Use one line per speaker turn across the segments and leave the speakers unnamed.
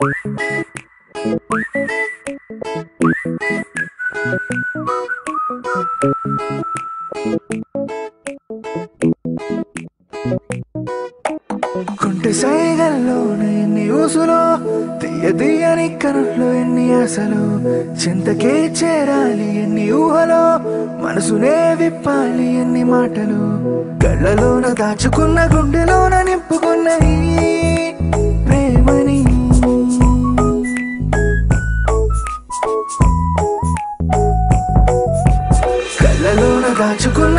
కుంటి సైగల్లోనే ఎన్ని ఊసులో తీయ తీయని కనుల్లో ఎన్ని ఆశలు చింతకే చేరాలి ఎన్ని ఊహలో మనసునే విప్పాలి ఎన్ని మాటలు కళ్ళలోన దాచుకున్న గుండెలోన నింపుకున్న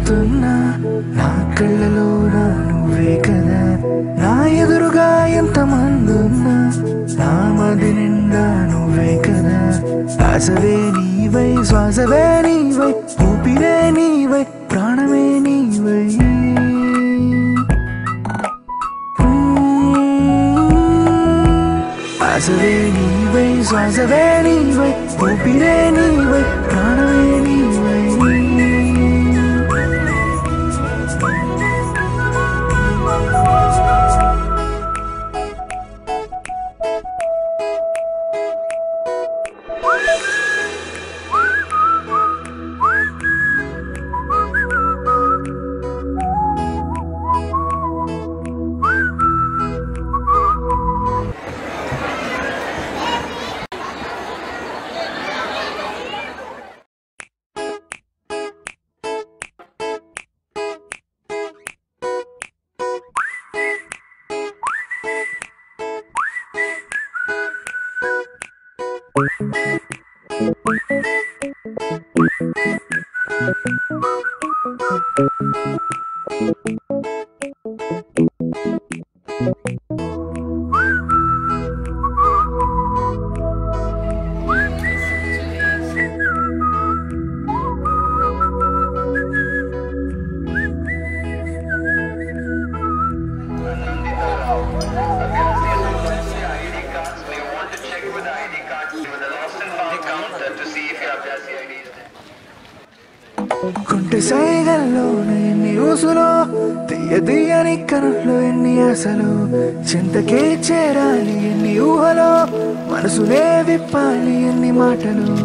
తిరుగుతున్నా నా కళ్ళలోన నువ్వే కదా నా ఎదురుగా ఎంతమంది ఉన్నా నా మది నిండా నువ్వే కదా ఆశవే నీవై శ్వాసవే నీవై ఊపిరే నీవై ప్రాణమే నీవై ఆశవే నీవై శ్వాసవే నీవై ఊపిరే నీవై
Thank you.
సైగల్లో ఎన్ని ఊసులో తీయ తీయని కనుల్లో ఎన్ని ఆశలు? చింతకే చేరాలి ఎన్ని ఊహలో? మనసునే విప్పాలి ఎన్ని మాటలు?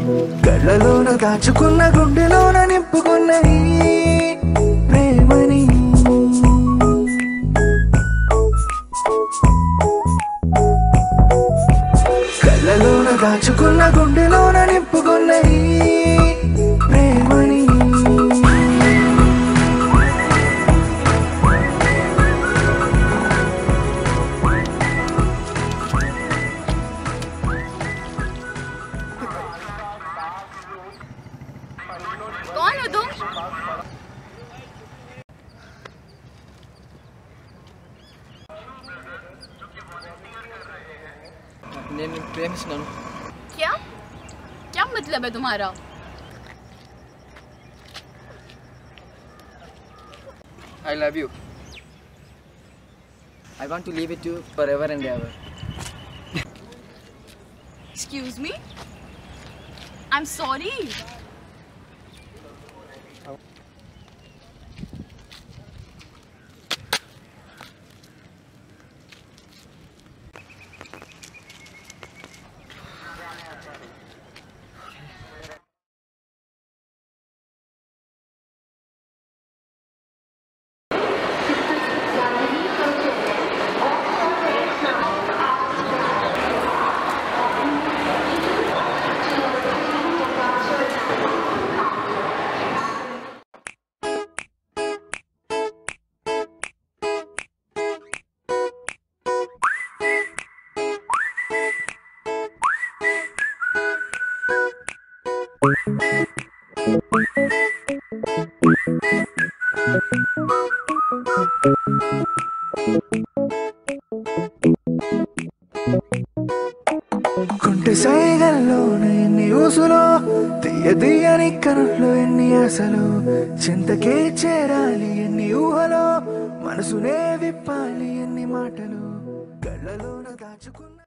కళ్ళలోన దాచుకున్న గుండెలోన నింపుకున్న
मैंने
प्रेम सुना
क्या क्या मतलब है तुम्हारा
I love you. I want to live with you forever and
ever. Excuse me? I'm sorry.
కుంటి సైగల్లోనే ఎన్ని ఊసులో తీయ తీయని కనుల్లో ఎన్ని అసలు చింతకే చేరాలి ఎన్ని ఊహలో? మనసునే విప్పాలి ఎన్ని మాటలు? కళ్ళలోన దాచుకున్న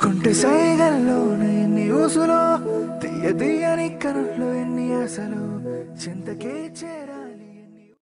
కుంటి సైగల్లోన ఎన్ని ఊసులో తీయ తీయని కనుల్లో ఎన్ని ఆశలు చింతకే చేరు